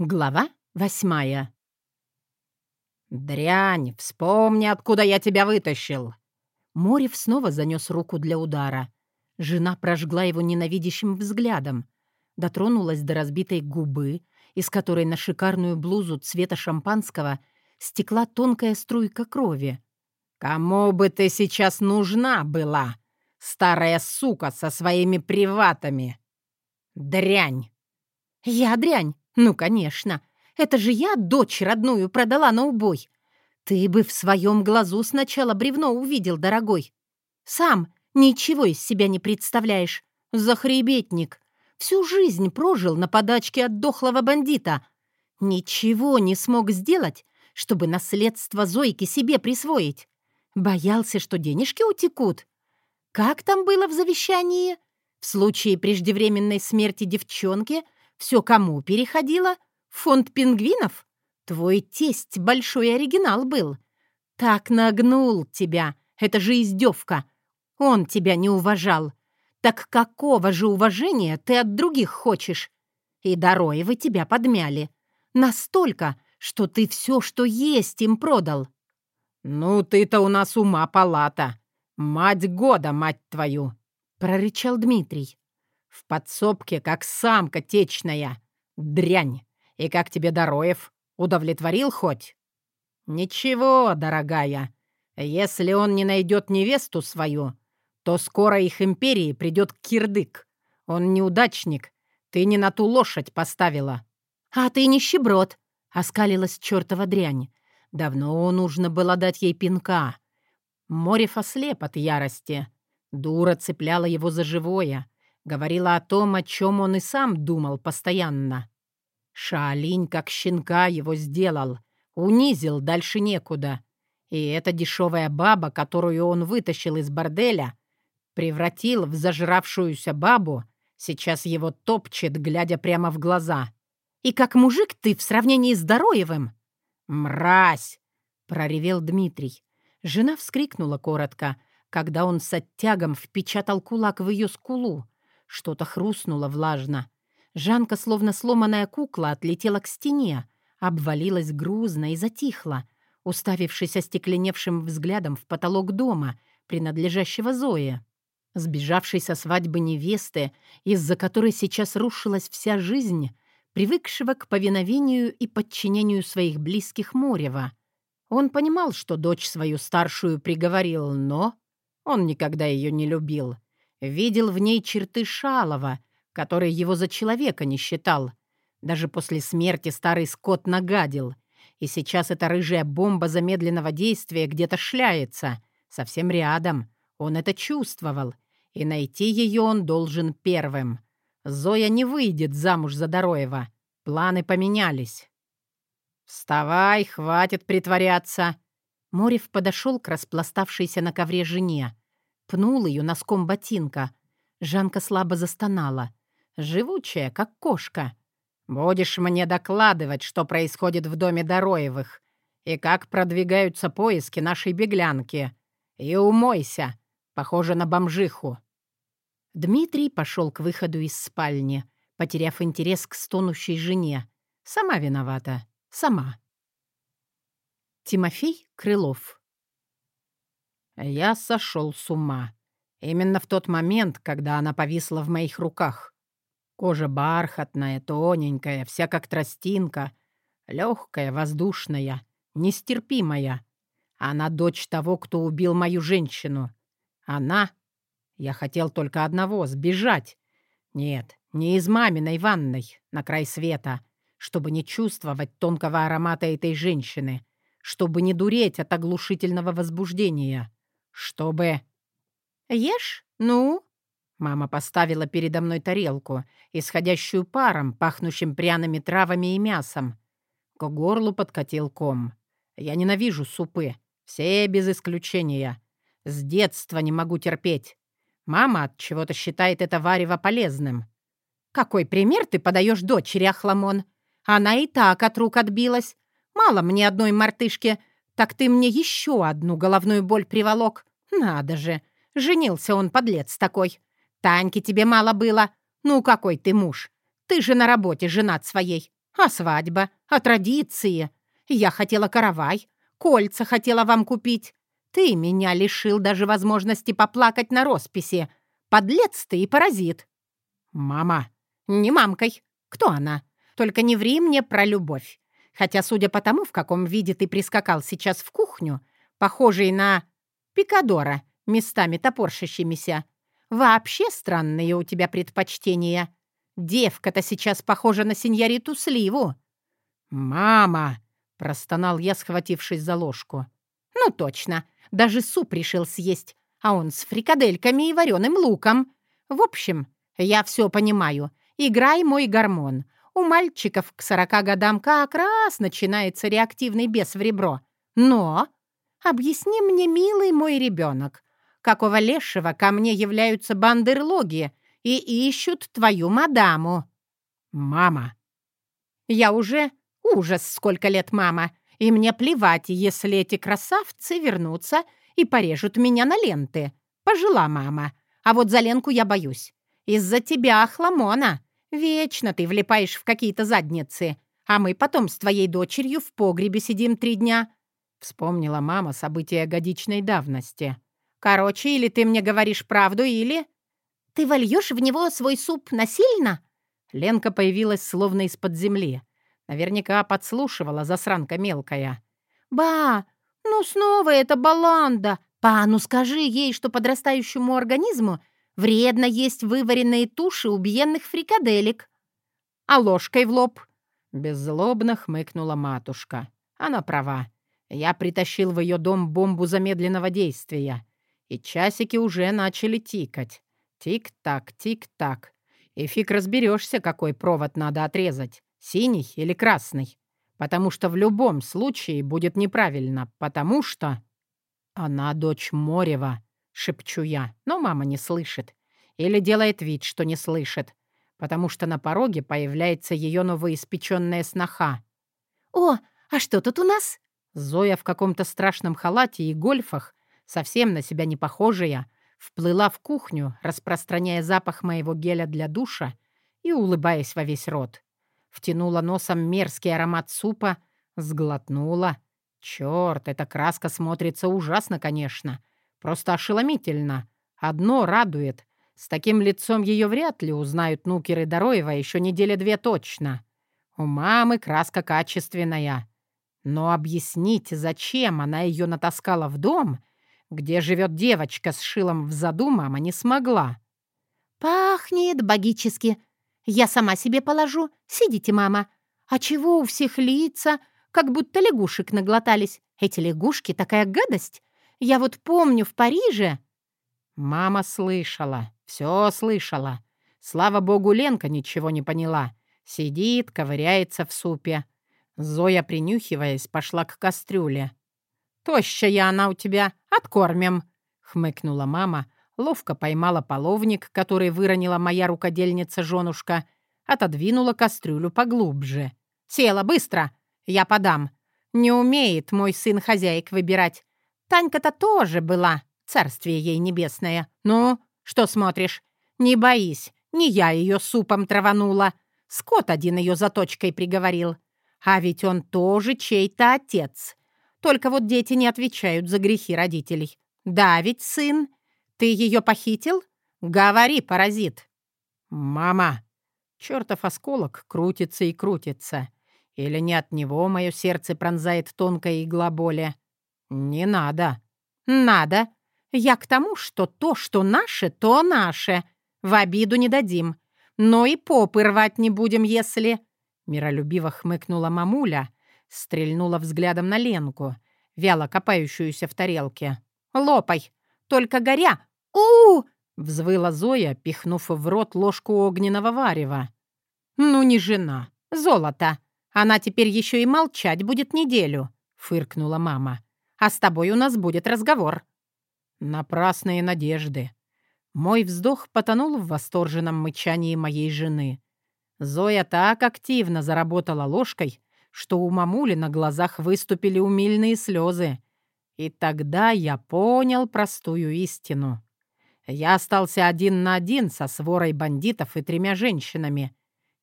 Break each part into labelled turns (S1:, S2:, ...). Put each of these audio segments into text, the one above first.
S1: Глава восьмая. «Дрянь, вспомни, откуда я тебя вытащил!» Морев снова занес руку для удара. Жена прожгла его ненавидящим взглядом, дотронулась до разбитой губы, из которой на шикарную блузу цвета шампанского стекла тонкая струйка крови. «Кому бы ты сейчас нужна была, старая сука со своими приватами?» «Дрянь!»
S2: «Я дрянь! Ну, конечно! Это же я дочь родную продала на убой! Ты бы в своем глазу сначала бревно увидел, дорогой! Сам ничего из себя не представляешь! Захребетник! Всю жизнь прожил на подачке от дохлого бандита! Ничего не смог сделать, чтобы наследство Зойки себе присвоить! Боялся, что денежки утекут! Как там было в завещании?» В случае преждевременной смерти девчонки все кому переходило? Фонд пингвинов? Твой тесть большой оригинал был. Так нагнул тебя. Это же издевка. Он тебя не уважал. Так какого же уважения ты от других хочешь? И Дороевы тебя подмяли. Настолько, что ты все, что есть, им продал.
S1: «Ну ты-то у нас ума палата. Мать года, мать твою!» — прорычал Дмитрий. «В подсобке, как самка течная. Дрянь! И как тебе Дороев? Удовлетворил хоть?» «Ничего, дорогая. Если он не найдет невесту свою, то скоро их империи придет кирдык. Он неудачник. Ты не на ту лошадь поставила».
S2: «А ты нищеброд», — оскалилась чертова дрянь. Давно нужно было дать ей пинка.
S1: Морев ослеп от ярости. Дура цепляла его за живое, говорила о том, о чем он и сам думал постоянно. Шаолинь как щенка его сделал, унизил дальше некуда. И эта дешевая баба, которую он вытащил из борделя, превратил в зажравшуюся бабу, сейчас его топчет, глядя прямо в глаза.
S2: «И как мужик ты в сравнении с Дороевым?»
S1: «Мразь!» — проревел Дмитрий. Жена вскрикнула коротко — когда он с оттягом впечатал кулак в ее скулу. Что-то хрустнуло влажно. Жанка, словно сломанная кукла, отлетела к стене, обвалилась грузно и затихла, уставившись остекленевшим взглядом в потолок дома, принадлежащего Зое. Сбежавшей со свадьбы невесты, из-за которой сейчас рушилась вся жизнь, привыкшего к повиновению и подчинению своих близких Морева. Он понимал, что дочь свою старшую приговорил, но он никогда ее не любил. Видел в ней черты Шалова, который его за человека не считал. Даже после смерти старый скот нагадил. И сейчас эта рыжая бомба замедленного действия где-то шляется. Совсем рядом. Он это чувствовал. И найти ее он должен первым. Зоя не выйдет замуж за Дороева. Планы поменялись. «Вставай, хватит притворяться!» Морев подошел к распластавшейся на ковре жене. Пнул ее носком ботинка. Жанка слабо застонала. Живучая, как кошка. «Будешь мне докладывать, что происходит в доме Дороевых и как продвигаются поиски нашей беглянки. И умойся. Похоже на бомжиху». Дмитрий пошел к выходу из спальни, потеряв интерес к стонущей жене. Сама виновата. Сама. Тимофей Крылов я сошел с ума. Именно в тот момент, когда она повисла в моих руках. Кожа бархатная, тоненькая, вся как тростинка, легкая, воздушная, нестерпимая. Она дочь того, кто убил мою женщину. Она... Я хотел только одного — сбежать. Нет, не из маминой ванной, на край света, чтобы не чувствовать тонкого аромата этой женщины, чтобы не дуреть от оглушительного возбуждения. «Чтобы...»
S2: «Ешь? Ну?»
S1: Мама поставила передо мной тарелку, исходящую паром, пахнущим пряными травами и мясом. К горлу подкатил ком. Я ненавижу супы. Все без исключения. С детства не могу терпеть. Мама от чего-то считает это варево полезным.
S2: «Какой пример ты подаешь дочери, Ахламон? Она и так от рук отбилась. Мало мне одной мартышки, так ты мне еще одну головную боль приволок. «Надо же! Женился он, подлец такой! Таньки тебе мало было! Ну, какой ты муж! Ты же на работе женат своей! А свадьба? А традиции? Я хотела каравай, кольца хотела вам купить. Ты меня лишил даже возможности поплакать на росписи. Подлец ты и паразит».
S1: «Мама».
S2: «Не мамкой. Кто она? Только не ври мне про любовь. Хотя, судя по тому, в каком виде ты прискакал сейчас в кухню, похожий на пикадора, местами топорщащимися, вообще странные у тебя предпочтения. Девка-то сейчас похожа на сеньориту Сливу».
S1: «Мама!» — простонал я, схватившись за ложку.
S2: «Ну точно. Даже суп решил съесть, а он с фрикадельками и вареным луком. В общем, я все понимаю. Играй мой гормон. У мальчиков к сорока годам как раз начинается реактивный бес в ребро. Но объясни мне, милый мой ребенок, какого лешего ко мне являются бандерлоги и ищут твою мадаму?»
S1: «Мама!»
S2: «Я уже ужас сколько лет мама, и мне плевать, если эти красавцы вернутся и порежут меня на ленты. Пожила мама. А вот за Ленку я боюсь. Из-за тебя, Хламона. Вечно ты влипаешь в какие-то задницы, а мы потом с твоей дочерью в погребе сидим три дня».
S1: Вспомнила мама события годичной давности.
S2: «Короче, или ты мне говоришь правду, или...» «Ты вольешь в него свой суп насильно?»
S1: Ленка появилась словно из-под земли. Наверняка подслушивала засранка мелкая.
S2: «Ба, ну снова эта баланда! Па, ну скажи ей, что подрастающему организму вредно есть вываренные туши убиенных фрикаделек. А ложкой в лоб?»
S1: Беззлобно хмыкнула матушка. Она права. Я притащил в ее дом бомбу замедленного действия. И часики уже начали тикать. Тик-так, тик-так. И фиг разберешься, какой провод надо отрезать синий или красный, потому что в любом случае будет неправильно, потому что... Она дочь Морева, шепчу я, но мама не слышит. Или делает вид, что не слышит, потому что на пороге появляется ее новоиспеченная сноха.
S2: «О, а что тут у нас?»
S1: Зоя в каком-то страшном халате и гольфах, совсем на себя не похожая, вплыла в кухню, распространяя запах моего геля для душа и улыбаясь во весь рот. Втянула носом мерзкий аромат супа, сглотнула. Черт, эта краска смотрится ужасно, конечно. Просто ошеломительно. Одно радует. С таким лицом ее вряд ли узнают Нукеры Дороева еще недели две точно. У мамы краска качественная. Но объяснить, зачем она ее натаскала в дом, где живет девочка с шилом в заду, мама не смогла.
S2: «Пахнет богически», я сама себе положу. Сидите, мама. А чего у всех лица, как будто лягушек наглотались? Эти лягушки — такая гадость. Я вот помню в Париже...»
S1: Мама слышала, все слышала. Слава богу, Ленка ничего не поняла. Сидит, ковыряется в супе. Зоя, принюхиваясь, пошла к кастрюле. «Тощая она у тебя, откормим!» — хмыкнула мама, ловко поймала половник, который выронила моя рукодельница-женушка, отодвинула кастрюлю поглубже. «Села быстро! Я подам. Не умеет мой сын хозяек выбирать. Танька-то тоже была, царствие ей небесное. Ну, что смотришь? Не боись, не я ее супом траванула. Скот один ее заточкой приговорил. А ведь он тоже чей-то отец. Только вот дети не отвечают за грехи родителей. Да, ведь сын «Ты ее похитил? Говори, паразит!» «Мама!» Чертов осколок крутится и крутится. Или не от него мое сердце пронзает тонкая игла боли? Не надо. Надо. Я к тому, что то, что наше, то наше. В обиду не дадим. Но и попы рвать не будем, если... Миролюбиво хмыкнула мамуля, стрельнула взглядом на Ленку, вяло копающуюся в тарелке. «Лопай! Только горя у взвыла Зоя, пихнув в рот ложку огненного варева. «Ну, не жена. Золото. Она теперь еще и молчать будет неделю», — фыркнула мама. «А с тобой у нас будет разговор». Напрасные надежды. Мой вздох потонул в восторженном мычании моей жены. Зоя так активно заработала ложкой, что у мамули на глазах выступили умильные слезы. И тогда я понял простую истину. Я остался один на один со сворой бандитов и тремя женщинами.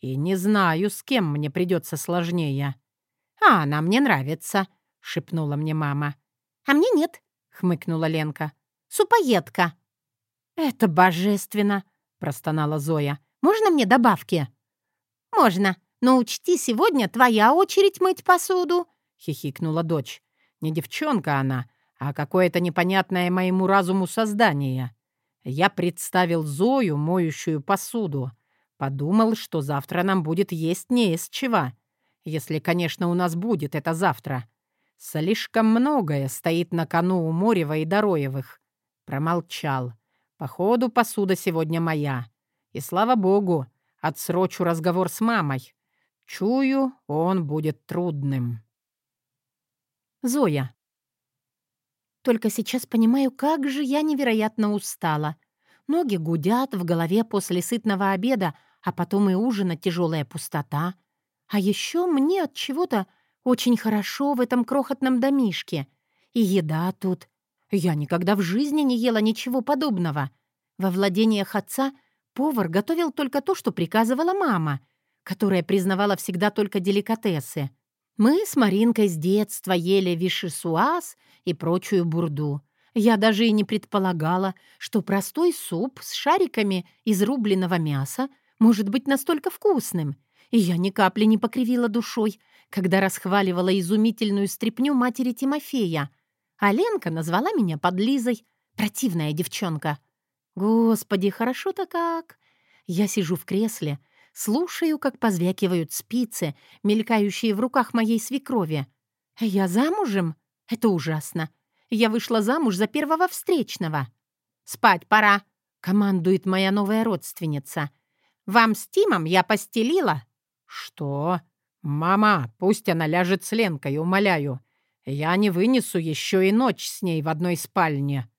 S1: И не знаю, с кем мне придется сложнее».
S2: «А она мне нравится», — шепнула мне мама. «А мне нет», — хмыкнула Ленка. «Супоедка». «Это божественно», — простонала Зоя. «Можно мне добавки?» «Можно, но учти, сегодня твоя очередь мыть посуду», — хихикнула дочь.
S1: «Не девчонка она, а какое-то непонятное моему разуму создание. Я представил Зою, моющую посуду. Подумал, что завтра нам будет есть не из чего. Если, конечно, у нас будет это завтра. Слишком многое стоит на кону у Морева и Дороевых. Промолчал. Походу, посуда сегодня моя. И слава богу, отсрочу разговор с мамой. Чую, он будет трудным.
S2: Зоя. Только сейчас понимаю, как же я невероятно устала. Ноги гудят, в голове после сытного обеда, а потом и ужина тяжелая пустота. А еще мне от чего-то очень хорошо в этом крохотном домишке. И еда тут. Я никогда в жизни не ела ничего подобного. Во владениях отца повар готовил только то, что приказывала мама, которая признавала всегда только деликатесы — мы с Маринкой с детства ели вишесуаз и прочую бурду. Я даже и не предполагала, что простой суп с шариками из рубленого мяса может быть настолько вкусным. И я ни капли не покривила душой, когда расхваливала изумительную стряпню матери Тимофея. А Ленка назвала меня подлизой. Противная девчонка. Господи, хорошо-то как. Я сижу в кресле — Слушаю, как позвякивают спицы, мелькающие в руках моей свекрови. Я замужем? Это ужасно. Я вышла замуж за первого встречного. «Спать пора», — командует моя новая родственница. «Вам с Тимом я постелила?»
S1: «Что? Мама, пусть она ляжет с Ленкой, умоляю. Я не вынесу еще и ночь с ней в одной спальне».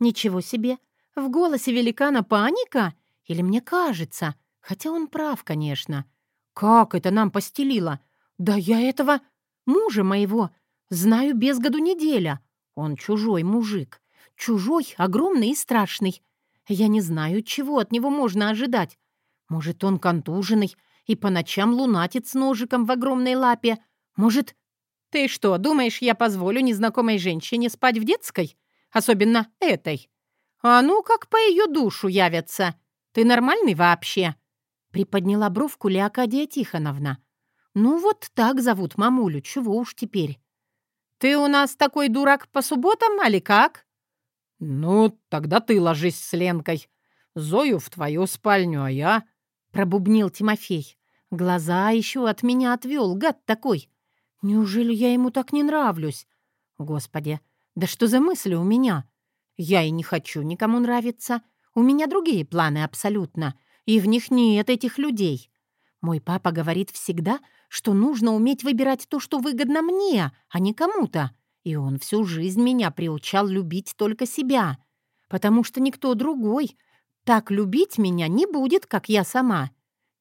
S2: «Ничего себе! В голосе великана паника? Или мне кажется?» Хотя он прав, конечно. Как это нам постелило? Да я этого мужа моего знаю без году неделя. Он чужой мужик. Чужой, огромный и страшный. Я не знаю, чего от него можно ожидать. Может, он контуженный и по ночам лунатит с ножиком в огромной лапе. Может... Ты что, думаешь, я позволю незнакомой женщине спать в детской? Особенно этой. А ну, как по ее душу явятся. Ты нормальный вообще?» Приподняла бровку Леокадия Тихоновна. «Ну вот так зовут мамулю, чего уж теперь». «Ты у нас такой дурак по субботам, али как?»
S1: «Ну, тогда ты ложись с Ленкой. Зою в твою спальню, а я...»
S2: Пробубнил Тимофей. Глаза еще от меня отвел, гад такой. Неужели я ему так не нравлюсь? Господи, да что за мысли у меня? Я и не хочу никому нравиться. У меня другие планы абсолютно и в них нет этих людей. Мой папа говорит всегда, что нужно уметь выбирать то, что выгодно мне, а не кому-то. И он всю жизнь меня приучал любить только себя, потому что никто другой так любить меня не будет, как я сама.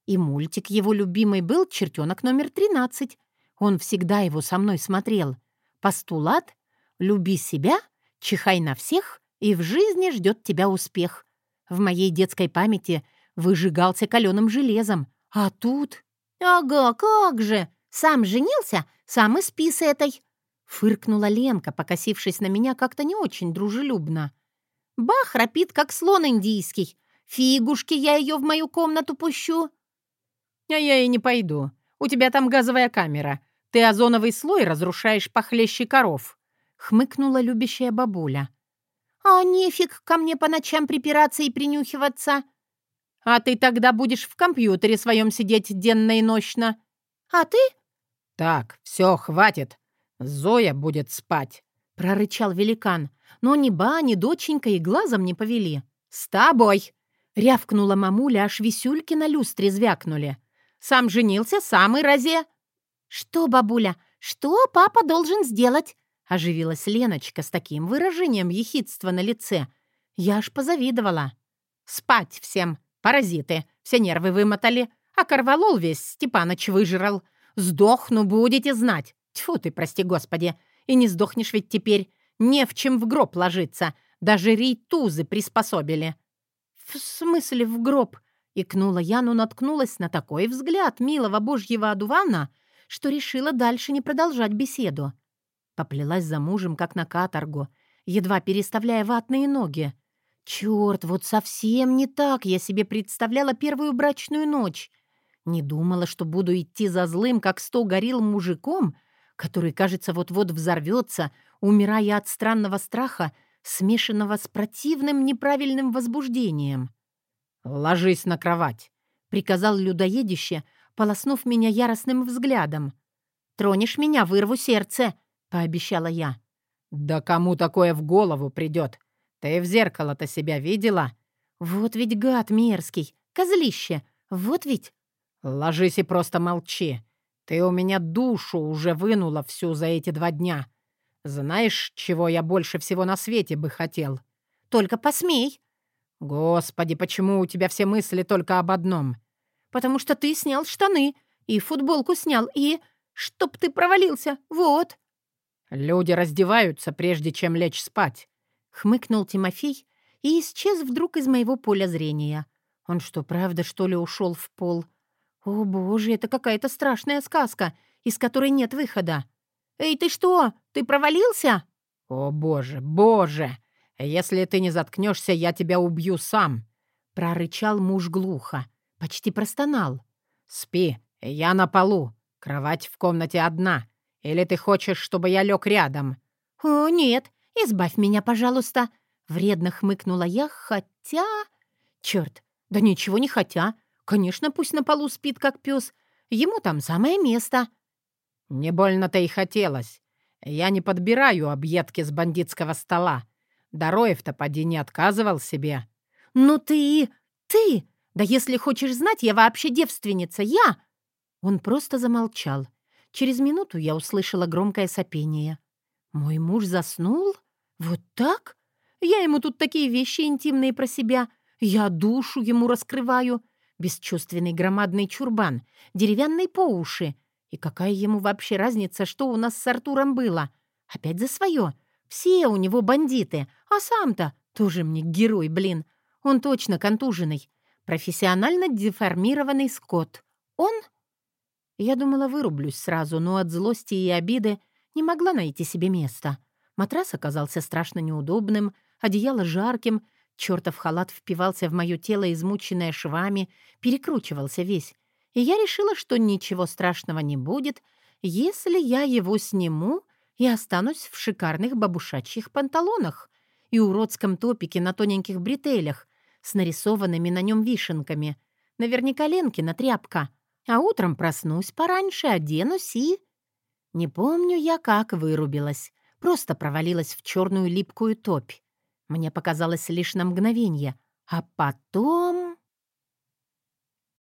S2: И мультик его любимый был «Чертенок номер 13». Он всегда его со мной смотрел. Постулат «Люби себя, чихай на всех, и в жизни ждет тебя успех». В моей детской памяти – выжигался каленым железом. А тут... «Ага, как же! Сам женился, сам и спи с этой!» Фыркнула Ленка, покосившись на меня как-то не очень дружелюбно. «Бах храпит, как слон индийский. Фигушки я ее в мою комнату пущу».
S1: «А я и не пойду. У тебя там газовая камера. Ты озоновый слой разрушаешь похлеще коров», — хмыкнула любящая бабуля.
S2: «А нефиг ко мне по ночам припираться и принюхиваться»,
S1: а ты тогда будешь в компьютере своем сидеть денно и нощно.
S2: А ты?
S1: Так, все, хватит. Зоя будет спать,
S2: прорычал великан. Но ни ба, ни доченька и глазом не повели. С тобой! Рявкнула мамуля, аж висюльки на люстре звякнули.
S1: Сам женился, сам и разе.
S2: Что, бабуля, что папа должен сделать? Оживилась Леночка с таким выражением ехидства на лице. Я аж позавидовала.
S1: «Спать всем!» Паразиты. Все нервы вымотали. А корвалол весь Степаныч выжрал. Сдохну, будете знать. Тьфу ты, прости господи. И не сдохнешь ведь теперь. Не в чем в гроб ложиться. Даже рейтузы приспособили.
S2: В смысле в гроб? Икнула я, но наткнулась на такой взгляд милого божьего одувана, что решила дальше не продолжать беседу. Поплелась за мужем, как на каторгу, едва переставляя ватные ноги. Черт, вот совсем не так я себе представляла первую брачную ночь. Не думала, что буду идти за злым, как сто горил мужиком, который, кажется, вот-вот взорвется, умирая от странного страха, смешанного с противным неправильным возбуждением.
S1: «Ложись на кровать», — приказал людоедище, полоснув меня яростным взглядом.
S2: «Тронешь меня, вырву сердце», — пообещала я.
S1: «Да кому такое в голову придет? Ты в зеркало-то себя видела?»
S2: «Вот ведь гад мерзкий, козлище, вот ведь...»
S1: «Ложись и просто молчи. Ты у меня душу уже вынула всю за эти два дня. Знаешь, чего я больше всего на свете бы хотел?»
S2: «Только посмей!»
S1: «Господи, почему у тебя все мысли только об одном?»
S2: «Потому что ты снял штаны, и футболку снял, и... Чтоб ты провалился, вот!»
S1: «Люди раздеваются, прежде чем лечь спать», —
S2: хмыкнул Тимофей и исчез вдруг из моего поля зрения. Он что, правда, что ли, ушел в пол? О, боже, это какая-то страшная сказка, из которой нет выхода. «Эй, ты что, ты провалился?»
S1: «О, боже, боже! Если ты не заткнешься, я тебя убью сам!»
S2: Прорычал муж глухо, почти простонал.
S1: «Спи, я на полу. Кровать в комнате одна. Или ты хочешь, чтобы я лег рядом?»
S2: «О, нет, избавь меня, пожалуйста!» Вредно хмыкнула я, хотя... Черт, да ничего не хотя. Конечно, пусть на полу спит, как пес. Ему там самое место.
S1: «Не больно-то и хотелось. Я не подбираю объедки с бандитского стола. Дороев-то поди не отказывал себе».
S2: «Ну ты... ты... Да если хочешь знать, я вообще девственница, я...» Он просто замолчал. Через минуту я услышала громкое сопение. «Мой муж заснул? Вот так? Я ему тут такие вещи интимные про себя. Я душу ему раскрываю. Бесчувственный громадный чурбан, деревянный по уши. И какая ему вообще разница, что у нас с Артуром было? Опять за свое. Все у него бандиты. А сам-то тоже мне герой, блин. Он точно контуженный. Профессионально деформированный скот. Он я думала, вырублюсь сразу, но от злости и обиды не могла найти себе места. Матрас оказался страшно неудобным, одеяло жарким, чертов халат впивался в мое тело, измученное швами, перекручивался весь. И я решила, что ничего страшного не будет, если я его сниму и останусь в шикарных бабушачьих панталонах и уродском топике на тоненьких бретелях с нарисованными на нем вишенками. Наверняка Ленкина тряпка — а утром проснусь пораньше, оденусь и... Не помню я, как вырубилась. Просто провалилась в черную липкую топь. Мне показалось лишь на мгновение. А потом...